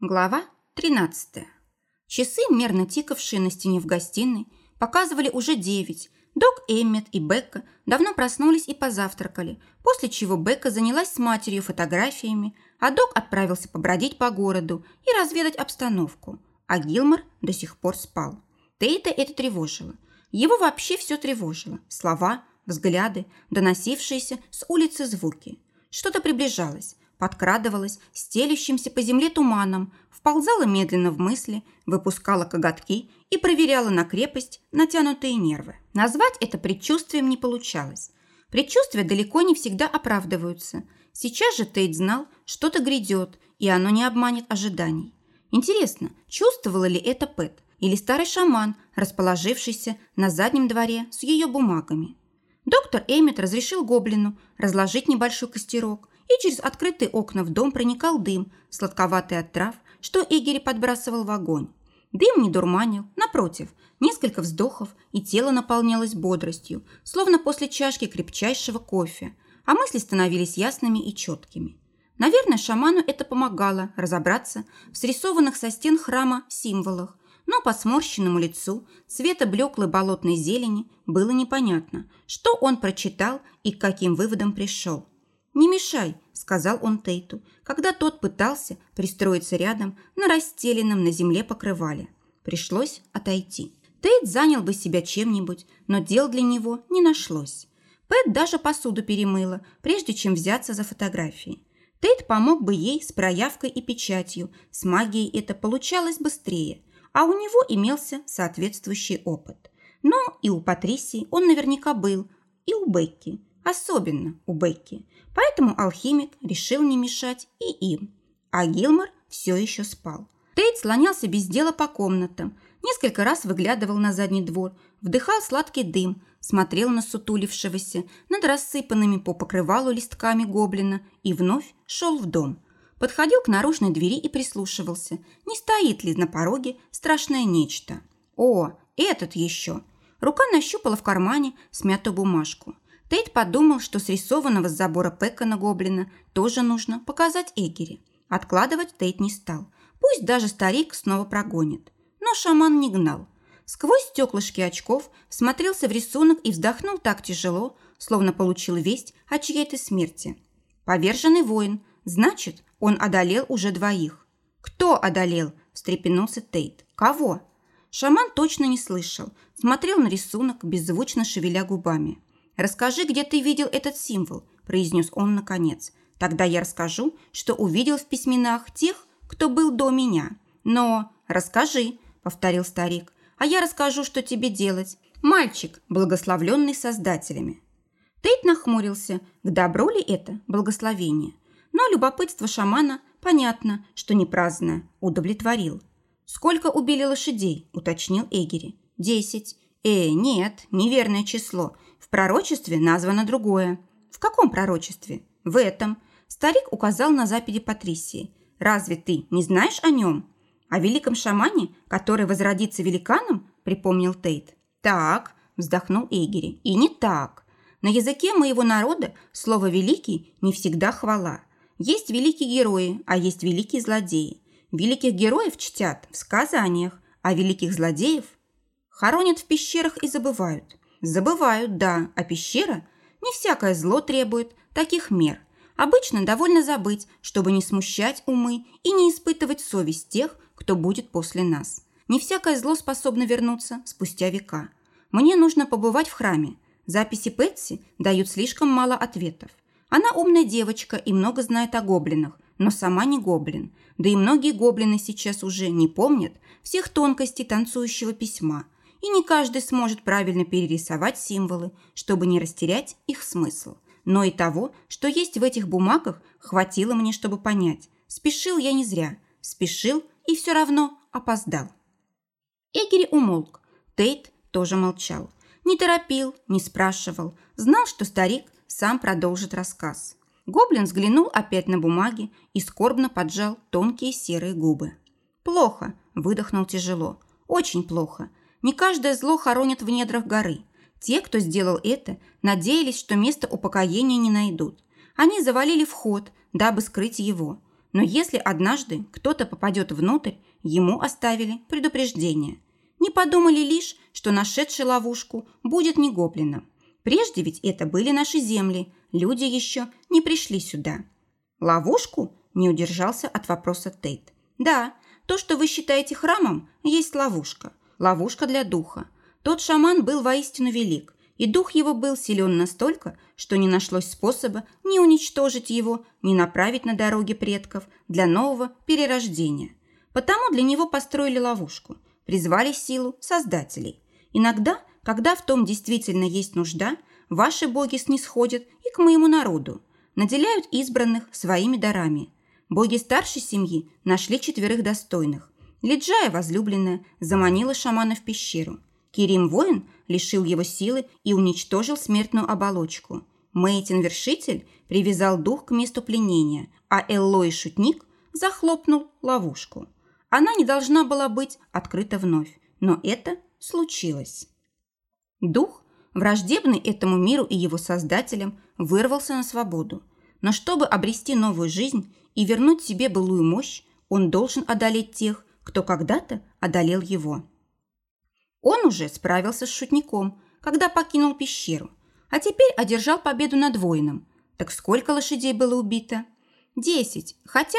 Глава 13. Часы, мерно тикавшие на стене в гостиной, показывали уже девять. Док Эммет и Бекка давно проснулись и позавтракали, после чего Бекка занялась с матерью фотографиями, а Док отправился побродить по городу и разведать обстановку, а Гилмор до сих пор спал. Тейта это тревожило. Его вообще все тревожило. Слова, взгляды, доносившиеся с улицы звуки. Что-то приближалось, подкрадывалась стелющимся по земле туманом, вползала медленно в мысли, выпускала коготки и проверяла на крепость натянутые нервы. Назвать это предчувствием не получалось. Предчувствия далеко не всегда оправдываются. Сейчас же Тейт знал, что-то грядет, и оно не обманет ожиданий. Интересно, чувствовала ли это Пэт или старый шаман, расположившийся на заднем дворе с ее бумагами? Доктор Эммет разрешил гоблину разложить небольшой костерок, и через открытые окна в дом проникал дым, сладковатый от трав, что Игорь подбрасывал в огонь. Дым не дурманил, напротив, несколько вздохов, и тело наполнялось бодростью, словно после чашки крепчайшего кофе, а мысли становились ясными и четкими. Наверное, шаману это помогало разобраться в срисованных со стен храма символах, но по сморщенному лицу цвета блеклой болотной зелени было непонятно, что он прочитал и к каким выводам пришел. «Не мешай», – сказал он Тейту, когда тот пытался пристроиться рядом на расстеленном на земле покрывале. Пришлось отойти. Тейт занял бы себя чем-нибудь, но дел для него не нашлось. Пэт даже посуду перемыла, прежде чем взяться за фотографии. Тейт помог бы ей с проявкой и печатью, с магией это получалось быстрее, а у него имелся соответствующий опыт. Но и у Патрисии он наверняка был, и у Бекки, особенно у Бекки – Поэтому алхимик решил не мешать и им. А Гилмор все еще спал. Тейт слонялся без дела по комнатам, несколько раз выглядывал на задний двор, вдыхал сладкий дым, смотрел на сутулившегося над рассыпанными по покрывалу листками гоблина и вновь шел в дом. Подходил к наружной двери и прислушивался, не стоит ли на пороге страшное нечто. О, этот еще! Рука нащупала в кармане смятую бумажку – Тейт подумал, что срисованного с забора Пека на гоблина тоже нужно показать Эгере. Откладывать Тейт не стал. Пусть даже старик снова прогонит. Но шаман не гнал. Сквозь стеклышки очков смотрелся в рисунок и вздохнул так тяжело, словно получил весть о чьей-то смерти. Поверженный воин. Значит, он одолел уже двоих. «Кто одолел?» – встрепенулся Тейт. «Кого?» Шаман точно не слышал. Смотрел на рисунок, беззвучно шевеля губами. «Расскажи, где ты видел этот символ», – произнес он наконец. «Тогда я расскажу, что увидел в письменах тех, кто был до меня». «Но расскажи», – повторил старик, – «а я расскажу, что тебе делать. Мальчик, благословленный создателями». Тейт нахмурился, к добру ли это благословение. Но любопытство шамана, понятно, что не праздное, удовлетворил. «Сколько убили лошадей?» – уточнил Эгери. «Десять». «Э, нет, неверное число. В пророчестве названо другое. В каком пророчестве? В этом. Старик указал на западе Патрисии. Разве ты не знаешь о нем? О великом шамане, который возродится великаном? Припомнил Тейт. Так, вздохнул Эйгери. И не так. На языке моего народа слово «великий» не всегда хвала. Есть великие герои, а есть великие злодеи. Великих героев чтят в сказаниях, а великих злодеев хоронят в пещерах и забывают. Забывают, да, а пещера? Не всякое зло требует таких мер. Обычно довольно забыть, чтобы не смущать умы и не испытывать совесть тех, кто будет после нас. Не всякое зло способно вернуться спустя века. Мне нужно побывать в храме. Записи Пэтси дают слишком мало ответов. Она умная девочка и много знает о гоблинах, но сама не гоблин. Да и многие гоблины сейчас уже не помнят всех тонкостей танцующего письма – и не каждый сможет правильно перерисовать символы, чтобы не растерять их смысл. Но и того, что есть в этих бумагах, хватило мне, чтобы понять. Спешил я не зря. Спешил и все равно опоздал. Эгери умолк. Тейт тоже молчал. Не торопил, не спрашивал. Знал, что старик сам продолжит рассказ. Гоблин взглянул опять на бумаги и скорбно поджал тонкие серые губы. «Плохо», – выдохнул тяжело. «Очень плохо. Не каждое зло хоронят в недрах горы. Те, кто сделал это, надеялись, что место упокоения не найдут. Они завалили вход, дабы скрыть его. Но если однажды кто-то попадет внутрь, ему оставили предупреждение. Не подумали лишь, что нашедший ловушку будет не гоблином. Прежде ведь это были наши земли, люди еще не пришли сюда. Ловушку? Не удержался от вопроса Тейт. Да, то, что вы считаете храмом, есть ловушка. Ловушка для духа. Тот шаман был воистину велик, и дух его был силен настолько, что не нашлось способа ни уничтожить его, ни направить на дороге предков для нового перерождения. Потому для него построили ловушку, призвали силу создателей. Иногда, когда в том действительно есть нужда, ваши боги снисходят и к моему народу, наделяют избранных своими дарами. Боги старшей семьи нашли четверых достойных. Лиджая, возлюбленная, заманила шамана в пещеру. Кирим воин лишил его силы и уничтожил смертную оболочку. Мейтин вершитель привязал дух к месту пленения, а Эллой шутник захлопнул ловушку. Она не должна была быть открыта вновь, но это случилось. Дух, враждебный этому миру и его создателям, вырвался на свободу. Но чтобы обрести новую жизнь и вернуть себе былую мощь, он должен одолеть тех, кто когда-то одолел его. Он уже справился с шутником, когда покинул пещеру, а теперь одержал победу над воином. Так сколько лошадей было убито? Десять. Хотя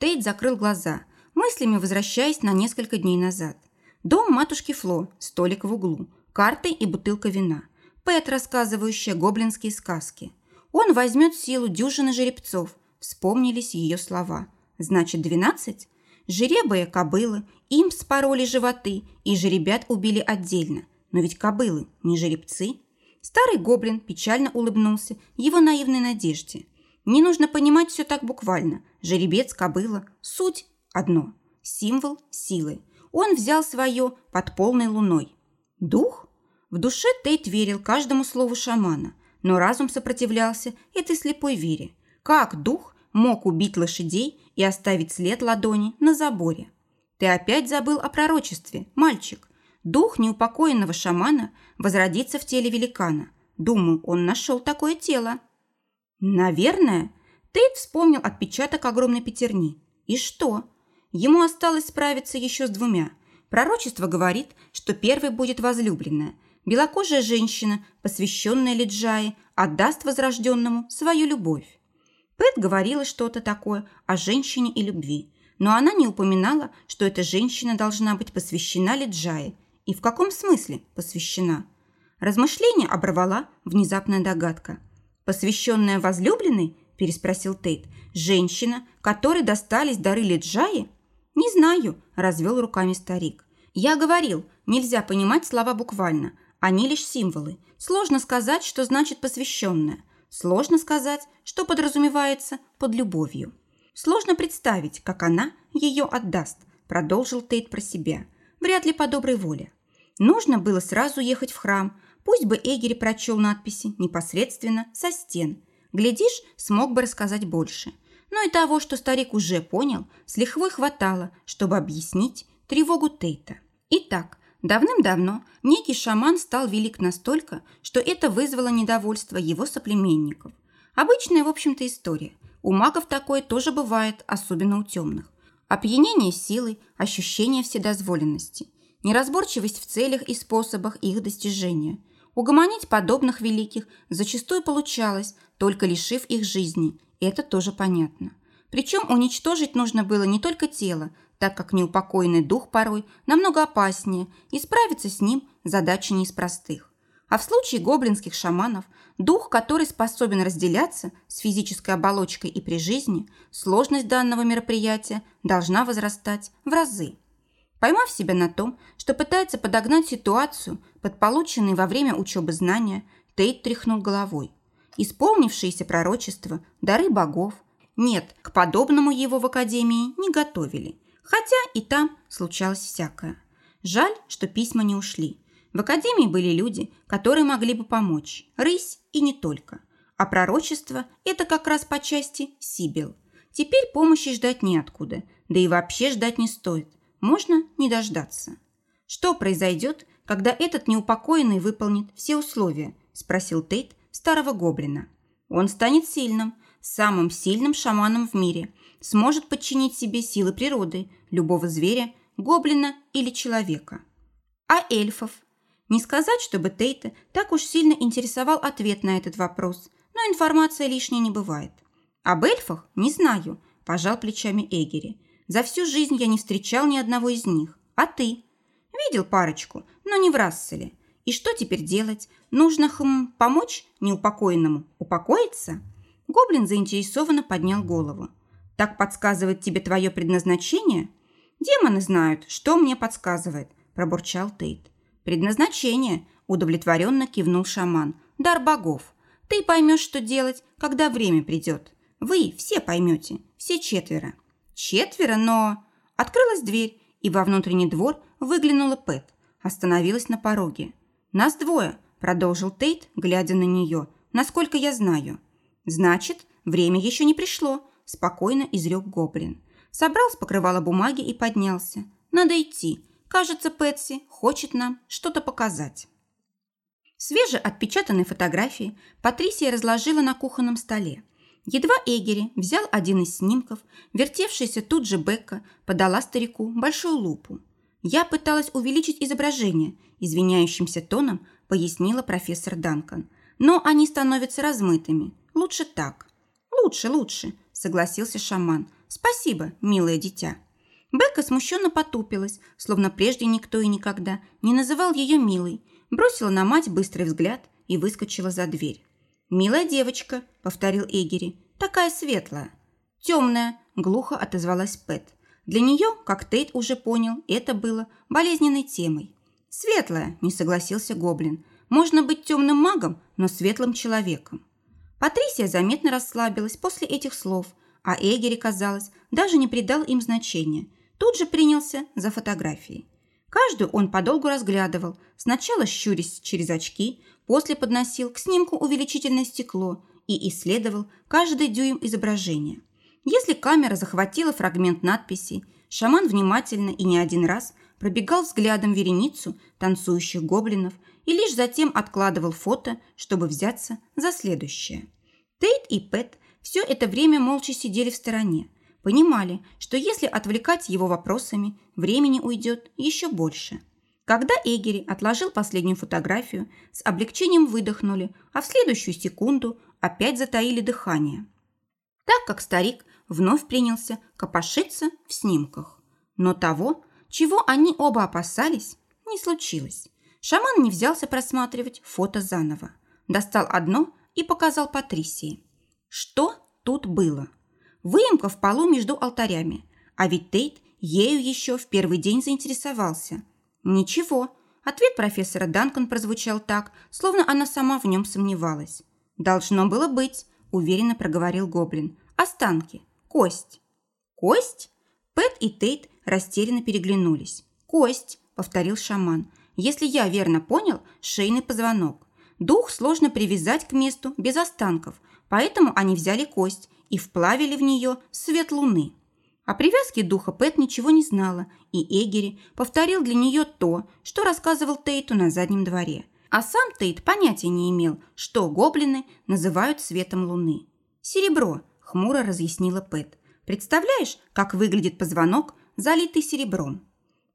Тейт закрыл глаза, мыслями возвращаясь на несколько дней назад. Дом матушки Фло, столик в углу, карты и бутылка вина. Пэт, рассказывающая гоблинские сказки. Он возьмет силу дюжины жеребцов. Вспомнились ее слова. Значит, двенадцать? Жеребые кобылы, им спороли животы, и жеребят убили отдельно. Но ведь кобылы не жеребцы. Старый гоблин печально улыбнулся его наивной надежде. Не нужно понимать все так буквально. Жеребец, кобыла – суть одно. Символ силы. Он взял свое под полной луной. Дух? В душе Тейт верил каждому слову шамана, но разум сопротивлялся этой слепой вере. Как дух мог убить лошадей и оставить след ладони на заборе. Ты опять забыл о пророчестве, мальчик. Дух неупокоенного шамана возродится в теле великана. Думаю, он нашел такое тело. Наверное. Тейт вспомнил отпечаток огромной пятерни. И что? Ему осталось справиться еще с двумя. Пророчество говорит, что первой будет возлюбленная. Белокожая женщина, посвященная Лиджае, отдаст возрожденному свою любовь. Пэт говорила что-то такое о женщине и любви, но она не упоминала, что эта женщина должна быть посвящена Лиджае. И в каком смысле посвящена? Размышление оборвала внезапная догадка. «Посвященная возлюбленной?» – переспросил Тейт. «Женщина, которой достались дары Лиджаи?» «Не знаю», – развел руками старик. «Я говорил, нельзя понимать слова буквально. Они лишь символы. Сложно сказать, что значит посвященная. Сложно сказать, что подразумевается под любовью. Сложно представить, как она ее отдаст, продолжил Тейт про себя. Вряд ли по доброй воле. Нужно было сразу ехать в храм, пусть бы Эгери прочел надписи непосредственно со стен. Глядишь, смог бы рассказать больше. Но и того, что старик уже понял, с лихвой хватало, чтобы объяснить тревогу Тейта. Итак, Давным-давно некий шаман стал велик настолько, что это вызвало недовольство его соплеменников. Обычная, в общем-то, история. У магов такое тоже бывает, особенно у темных. Опьянение силой, ощущение вседозволенности, неразборчивость в целях и способах их достижения. Угомонить подобных великих зачастую получалось, только лишив их жизни. Это тоже понятно. Причем уничтожить нужно было не только тело, так как неупокоенный дух порой намного опаснее, и справиться с ним задача не из простых. А в случае гоблинских шаманов, дух, который способен разделяться с физической оболочкой и при жизни, сложность данного мероприятия должна возрастать в разы. Поймав себя на том, что пытается подогнать ситуацию под полученные во время учебы знания, Тейт тряхнул головой. Исполнившиеся пророчества, дары богов. Нет, к подобному его в академии не готовили – Хотя и там случалось всякое. Жаль, что письма не ушли. В академии были люди, которые могли бы помочь. Рысь и не только. А пророчество – это как раз по части Сибил. Теперь помощи ждать неоткуда. Да и вообще ждать не стоит. Можно не дождаться. Что произойдет, когда этот неупокоенный выполнит все условия? Спросил Тейт старого гоблина. Он станет сильным, самым сильным шаманом в мире – сможет подчинить себе силы природы, любого зверя, гоблина или человека. А эльфов? Не сказать, чтобы Тейта так уж сильно интересовал ответ на этот вопрос, но информация лишней не бывает. Об эльфах не знаю, пожал плечами Эгери. За всю жизнь я не встречал ни одного из них. А ты? Видел парочку, но не в Расселе. И что теперь делать? Нужно, хм, помочь неупокоенному упокоиться? Гоблин заинтересованно поднял голову. Так подсказывает тебе твое предназначение? Демоны знают, что мне подсказывает, пробурчал Тейт. Предназначение, удовлетворенно кивнул шаман. Дар богов. Ты поймешь, что делать, когда время придет. Вы все поймете, все четверо. Четверо, но... Открылась дверь, и во внутренний двор выглянула Пэт. Остановилась на пороге. «Нас двое», – продолжил Тейт, глядя на нее. «Насколько я знаю». «Значит, время еще не пришло», – спокойно изрек Гоблин. Собрал с покрывала бумаги и поднялся. «Надо идти. Кажется, Пэтси хочет нам что-то показать». Свежеотпечатанные фотографии Патрисия разложила на кухонном столе. Едва Эгери взял один из снимков, вертевшаяся тут же Бекка подала старику большую лупу. Я пыталась увеличить изображение, извиняющимся тоном пояснила профессор Данкан. Но они становятся размытыми. Лучше так. Лучше, лучше, согласился шаман. Спасибо, милое дитя. Бекка смущенно потупилась, словно прежде никто и никогда не называл ее милой, бросила на мать быстрый взгляд и выскочила за дверь. «Милая девочка», – повторил Эгери, – «такая светлая». «Темная», – глухо отозвалась Пэт. Для нее, как Тейт уже понял, это было болезненной темой. «Светлая», – не согласился Гоблин. «Можно быть темным магом, но светлым человеком». Патрисия заметно расслабилась после этих слов, а Эгери, казалось, даже не придал им значения. Тут же принялся за фотографии. Каждую он подолгу разглядывал, сначала щурясь через очки, после подносил к снимку увеличительное стекло и исследовал каждый дюйм изображения. Если камера захватила фрагмент надписи, шаман внимательно и не один раз пробегал взглядом вереницу танцующих гоблинов и лишь затем откладывал фото, чтобы взяться за следующее. Тейт и Пэт все это время молча сидели в стороне, понимали, что если отвлекать его вопросами, времени уйдет еще больше. Когда Эгери отложил последнюю фотографию, с облегчением выдохнули, а в следующую секунду опять затаили дыхание. Так как старик вновь принялся копошиться в снимках. Но того, чего они оба опасались, не случилось. Шаман не взялся просматривать фото заново. Достал одно и показал Патрисии. Что тут было? Выемка в полу между алтарями. А ведь Тейт ею еще в первый день заинтересовался. Ничего. Ответ профессора Данкан прозвучал так, словно она сама в нем сомневалась. «Должно было быть», – уверенно проговорил Гоблин. «Останки. Кость». «Кость?» Пэт и Тейт растерянно переглянулись. «Кость», – повторил шаман. «Если я верно понял, шейный позвонок. Дух сложно привязать к месту без останков, поэтому они взяли кость и вплавили в нее свет луны. О привязке духа Пэт ничего не знала, и Эгери повторил для нее то, что рассказывал Тейту на заднем дворе. А сам Тейт понятия не имел, что гоблины называют светом луны. «Серебро», – хмуро разъяснила Пэт. «Представляешь, как выглядит позвонок, залитый серебром?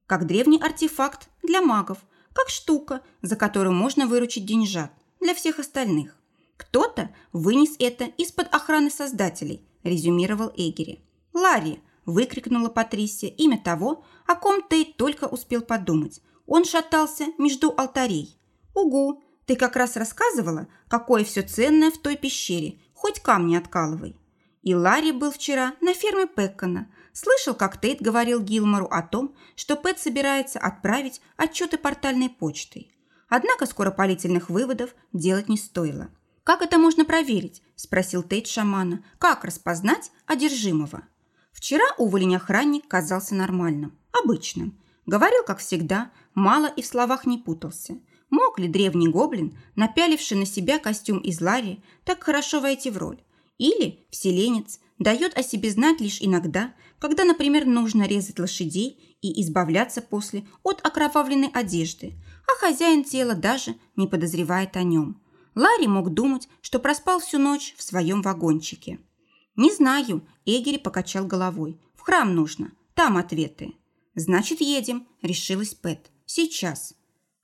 Как древний артефакт для магов, как штука, за которую можно выручить деньжат для всех остальных. Кто-то вынес это из-под охраны создателей, резюмировал Эгери. Ларри, выкрикнула Патрисия имя того, о ком Тейт только успел подумать. Он шатался между алтарей. Угу, ты как раз рассказывала, какое все ценное в той пещере, хоть камни откалывай. И Ларри был вчера на ферме Пеккона. Слышал, как Тейт говорил Гилмору о том, что Пэт собирается отправить отчеты портальной почтой. Однако скоропалительных выводов делать не стоило. «Как это можно проверить?» – спросил Тейт шамана. «Как распознать одержимого?» Вчера уволень-охранник казался нормальным, обычным. Говорил, как всегда, мало и в словах не путался. Мог ли древний гоблин, напяливший на себя костюм из лари, так хорошо войти в роль? Или вселенец дает о себе знать лишь иногда, когда, например, нужно резать лошадей и избавляться после от окровавленной одежды, а хозяин тела даже не подозревает о нем – Ларри мог думать, что проспал всю ночь в своем вагончике. «Не знаю», – Эгери покачал головой. «В храм нужно. Там ответы». «Значит, едем», – решилась Пэт. «Сейчас».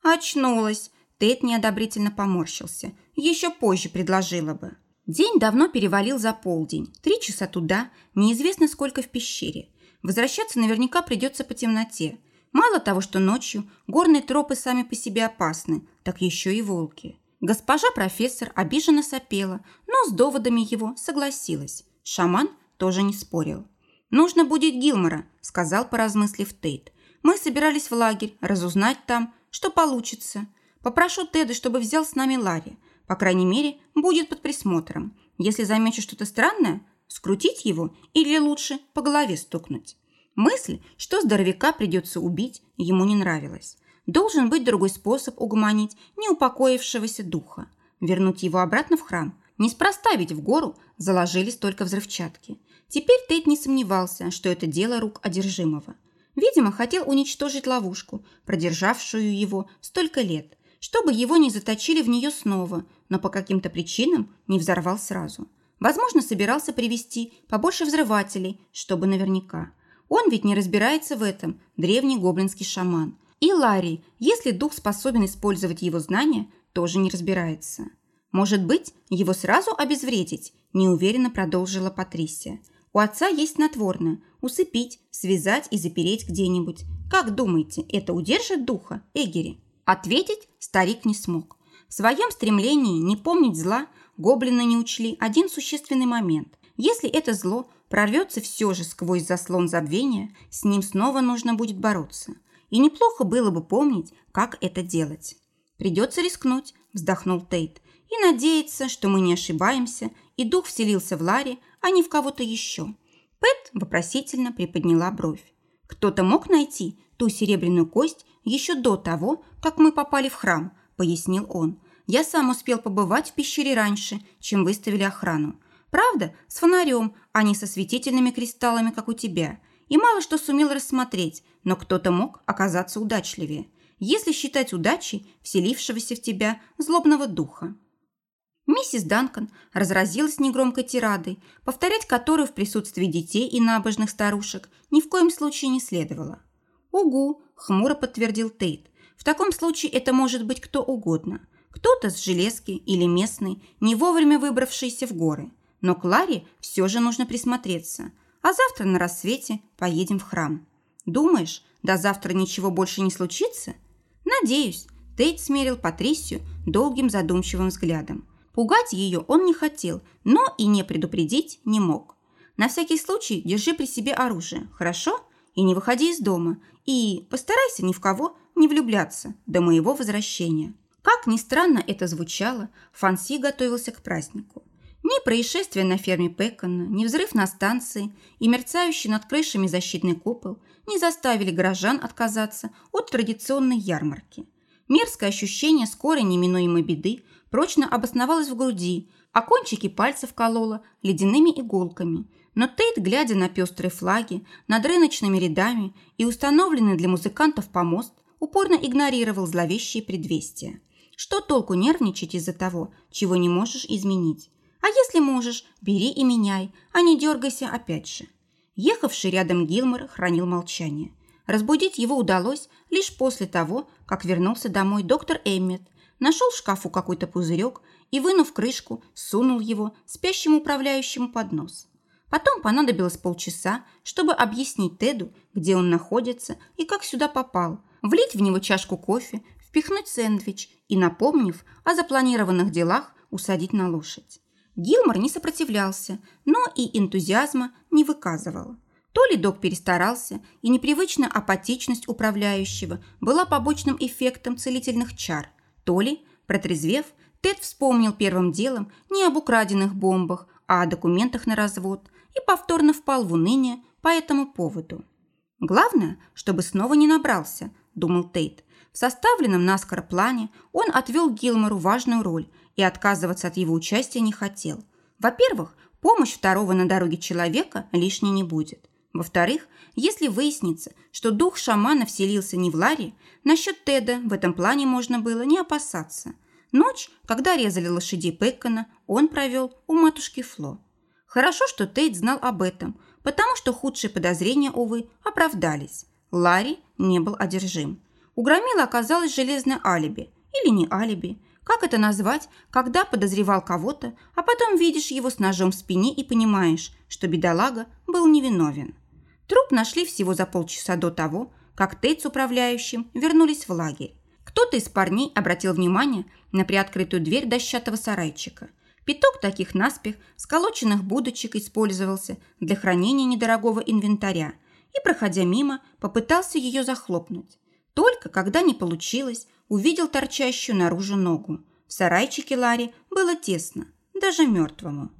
«Очнулась». Тед неодобрительно поморщился. «Еще позже предложила бы». День давно перевалил за полдень. Три часа туда, неизвестно сколько в пещере. Возвращаться наверняка придется по темноте. Мало того, что ночью горные тропы сами по себе опасны, так еще и волки. Госпожа профессор обиженно сопела, но с доводами его согласилась. Шаман тоже не спорил. «Нужно будет Гилмора», – сказал, поразмыслив Тейт. «Мы собирались в лагерь, разузнать там, что получится. Попрошу Теда, чтобы взял с нами Ларри. По крайней мере, будет под присмотром. Если замечу что-то странное, скрутить его или лучше по голове стукнуть». Мысль, что здоровяка придется убить, ему не нравилась. Должен быть другой способ угомонить неупокоившегося духа. Вернуть его обратно в храм. Неспроста ведь в гору заложились только взрывчатки. Теперь Тейт не сомневался, что это дело рук одержимого. Видимо, хотел уничтожить ловушку, продержавшую его столько лет, чтобы его не заточили в нее снова, но по каким-то причинам не взорвал сразу. Возможно, собирался привести побольше взрывателей, чтобы наверняка. Он ведь не разбирается в этом, древний гоблинский шаман. И Ларри, если дух способен использовать его знания, тоже не разбирается. Может быть, его сразу обезвредить, неуверенно продолжила Патрисия. У отца есть снотворное – усыпить, связать и запереть где-нибудь. Как думаете, это удержит духа, Эгери? Ответить старик не смог. В своем стремлении не помнить зла гоблины не учли один существенный момент. Если это зло прорвется все же сквозь заслон забвения, с ним снова нужно будет бороться. И неплохо было бы помнить, как это делать. «Придется рискнуть», – вздохнул Тейт, «и надеяться, что мы не ошибаемся, и дух вселился в Ларе, а не в кого-то еще». Пэт вопросительно приподняла бровь. «Кто-то мог найти ту серебряную кость еще до того, как мы попали в храм», – пояснил он. «Я сам успел побывать в пещере раньше, чем выставили охрану. Правда, с фонарем, а не со светительными кристаллами, как у тебя. И мало что сумел рассмотреть, но кто-то мог оказаться удачливее, если считать удачей вселившегося в тебя злобного духа. Миссис Данкан разразилась негромкой тирадой, повторять которую в присутствии детей и набожных старушек ни в коем случае не следовало. «Угу», – хмуро подтвердил Тейт. «В таком случае это может быть кто угодно. Кто-то с железки или местный, не вовремя выбравшийся в горы. Но Кларе все же нужно присмотреться. А завтра на рассвете поедем в храм. Думаешь, до завтра ничего больше не случится? Надеюсь. Тейт смерил Патрисию долгим задумчивым взглядом. Пугать ее он не хотел, но и не предупредить не мог. На всякий случай держи при себе оружие, хорошо? И не выходи из дома. И постарайся ни в кого не влюбляться до моего возвращения. Как ни странно это звучало, Фанси готовился к празднику. Ни происшествие на ферме Пекона, ни взрыв на станции и мерцающий над крышами защитный купол не заставили горожан отказаться от традиционной ярмарки. Мерзкое ощущение скорой неминуемой беды прочно обосновалось в груди, а кончики пальцев кололо ледяными иголками. Но Тейт, глядя на пестрые флаги над рыночными рядами и установленный для музыкантов помост, упорно игнорировал зловещие предвестия. Что толку нервничать из-за того, чего не можешь изменить? А если можешь, бери и меняй, а не дергайся опять же. Ехавший рядом Гилмор хранил молчание. Разбудить его удалось лишь после того, как вернулся домой доктор Эммет, нашел в шкафу какой-то пузырек и, вынув крышку, сунул его спящему управляющему под нос. Потом понадобилось полчаса, чтобы объяснить Теду, где он находится и как сюда попал, влить в него чашку кофе, впихнуть сэндвич и, напомнив о запланированных делах, усадить на лошадь. Гилмор не сопротивлялся, но и энтузиазма не выказывал. То ли док перестарался, и непривычная апатичность управляющего была побочным эффектом целительных чар, то ли, протрезвев, Тед вспомнил первым делом не об украденных бомбах, а о документах на развод и повторно впал в уныние по этому поводу. «Главное, чтобы снова не набрался», – думал Тейт. В составленном наскоро плане он отвел Гилмору важную роль – и отказываться от его участия не хотел. Во-первых, помощь второго на дороге человека лишней не будет. Во-вторых, если выяснится, что дух шамана вселился не в Ларри, насчет Теда в этом плане можно было не опасаться. Ночь, когда резали лошадей Пеккона, он провел у матушки Фло. Хорошо, что Тейт знал об этом, потому что худшие подозрения, увы, оправдались. Ларри не был одержим. У Громила оказалось железное алиби. Или не алиби. Как это назвать, когда подозревал кого-то, а потом видишь его с ножом в спине и понимаешь, что бедолага был невиновен. Труп нашли всего за полчаса до того, как Тейт с управляющим вернулись в лагерь. Кто-то из парней обратил внимание на приоткрытую дверь дощатого сарайчика. Пяток таких наспех сколоченных будочек использовался для хранения недорогого инвентаря и, проходя мимо, попытался ее захлопнуть. Только когда не получилось, увидел торчащую наружу ногу. В сарайчике Ларри было тесно, даже мертвому.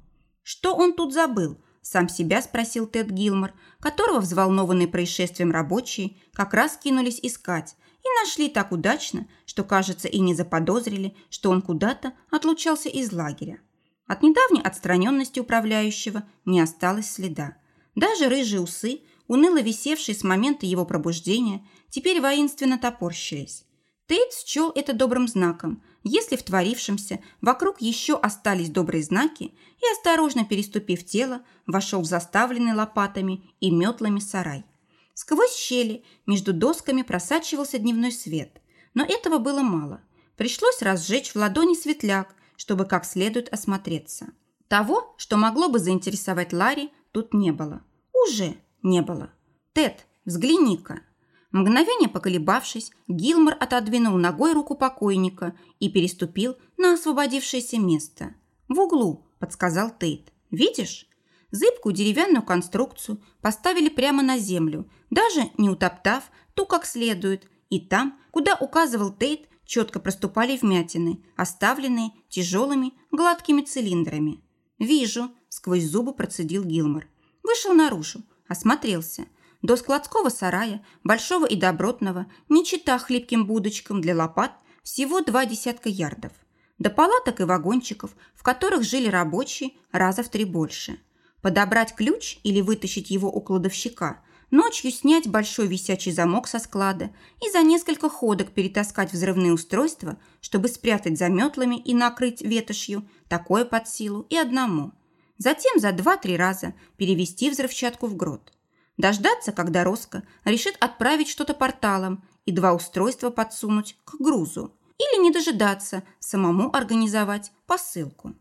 Что он тут забыл? Сам себя спросил Тед Гилмор, которого взволнованные происшествием рабочие как раз кинулись искать и нашли так удачно, что, кажется, и не заподозрили, что он куда-то отлучался из лагеря. От недавней отстраненности управляющего не осталось следа. Даже рыжие усы, уныло висевшие с момента его пробуждения, теперь воинственно топорщились. Тейт счел это добрым знаком, если в творившемся вокруг еще остались добрые знаки, и, осторожно переступив тело, вошел в заставленный лопатами и метлами сарай. Сквозь щели между досками просачивался дневной свет, но этого было мало. Пришлось разжечь в ладони светляк, чтобы как следует осмотреться. Того, что могло бы заинтересовать Ларри, тут не было. Уже не было. «Тед, взгляни-ка!» Мгновение поколебавшись, Гилмор отодвинул ногой руку покойника и переступил на освободившееся место. «В углу», – подсказал Тейт. «Видишь?» Зыбкую деревянную конструкцию поставили прямо на землю, даже не утоптав ту как следует, и там, куда указывал Тейт, четко проступали вмятины, оставленные тяжелыми гладкими цилиндрами. «Вижу», – сквозь зубы процедил Гилмор. Вышел наружу, осмотрелся – до складского сарая, большого и добротного, не чита хлипким будочкам для лопат, всего два десятка ярдов. До палаток и вагончиков, в которых жили рабочие, раза в три больше. Подобрать ключ или вытащить его у кладовщика, ночью снять большой висячий замок со склада и за несколько ходок перетаскать взрывные устройства, чтобы спрятать за метлами и накрыть ветошью, такое под силу и одному. Затем за два-три раза перевести взрывчатку в грот. Дождаться, когда Роско решит отправить что-то порталом и два устройства подсунуть к грузу. Или не дожидаться, самому организовать посылку.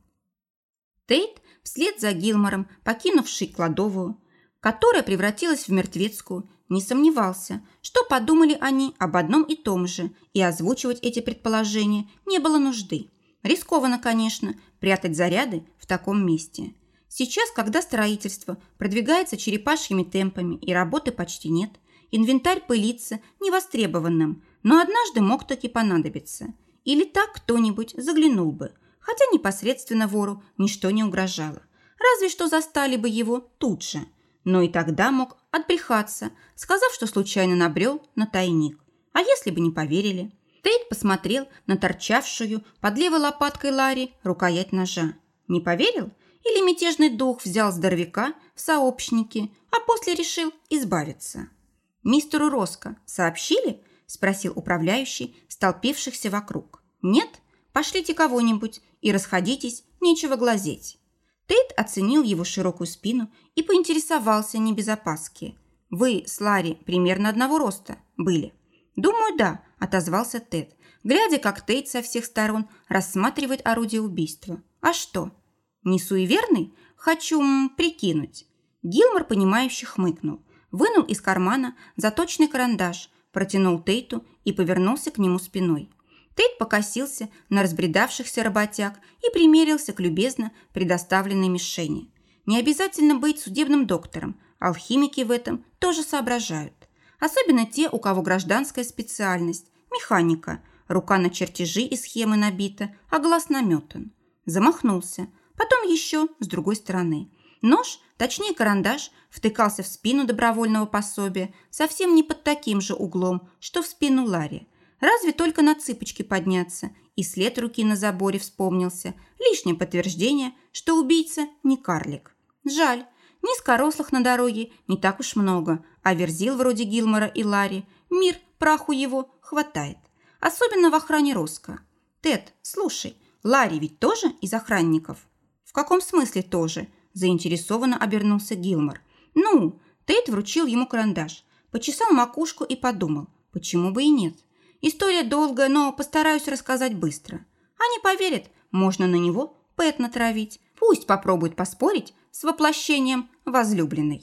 Тейт вслед за Гилмором, покинувший кладовую, которая превратилась в мертвецкую, не сомневался, что подумали они об одном и том же, и озвучивать эти предположения не было нужды. Рискованно, конечно, прятать заряды в таком месте. Сейчас, когда строительство продвигается черепашьими темпами и работы почти нет, инвентарь пылится невостребованным, но однажды мог таки понадобиться. Или так кто-нибудь заглянул бы, хотя непосредственно вору ничто не угрожало. Разве что застали бы его тут же. Но и тогда мог отбрехаться, сказав, что случайно набрел на тайник. А если бы не поверили? Тейт посмотрел на торчавшую под левой лопаткой Ларри рукоять ножа. Не поверил? или мятежный дух взял здоровяка в сообщники, а после решил избавиться. «Мистеру Роско сообщили?» – спросил управляющий, столпившихся вокруг. «Нет? Пошлите кого-нибудь и расходитесь, нечего глазеть». Тейт оценил его широкую спину и поинтересовался не без опаски. «Вы с Ларри примерно одного роста были?» «Думаю, да», – отозвался Тед, глядя, как Тейт со всех сторон рассматривает орудие убийства. «А что?» «Не суеверный? Хочу м, прикинуть». Гилмор, понимающе хмыкнул. Вынул из кармана заточный карандаш, протянул Тейту и повернулся к нему спиной. Тейт покосился на разбредавшихся работяг и примерился к любезно предоставленной мишени. Не обязательно быть судебным доктором, алхимики в этом тоже соображают. Особенно те, у кого гражданская специальность – механика, рука на чертежи и схемы набита, а глаз наметан. Замахнулся – потом еще с другой стороны. Нож, точнее карандаш, втыкался в спину добровольного пособия совсем не под таким же углом, что в спину Ларри. Разве только на цыпочки подняться, и след руки на заборе вспомнился. Лишнее подтверждение, что убийца не карлик. Жаль, низкорослых на дороге не так уж много, а верзил вроде Гилмора и Ларри, мир, праху его, хватает. Особенно в охране Роско. Тед, слушай, Ларри ведь тоже из охранников? «В каком смысле тоже?» – заинтересованно обернулся Гилмор. «Ну?» Тейт вручил ему карандаш, почесал макушку и подумал, почему бы и нет. История долгая, но постараюсь рассказать быстро. Они поверят, можно на него Пэт натравить. Пусть попробует поспорить с воплощением возлюбленной.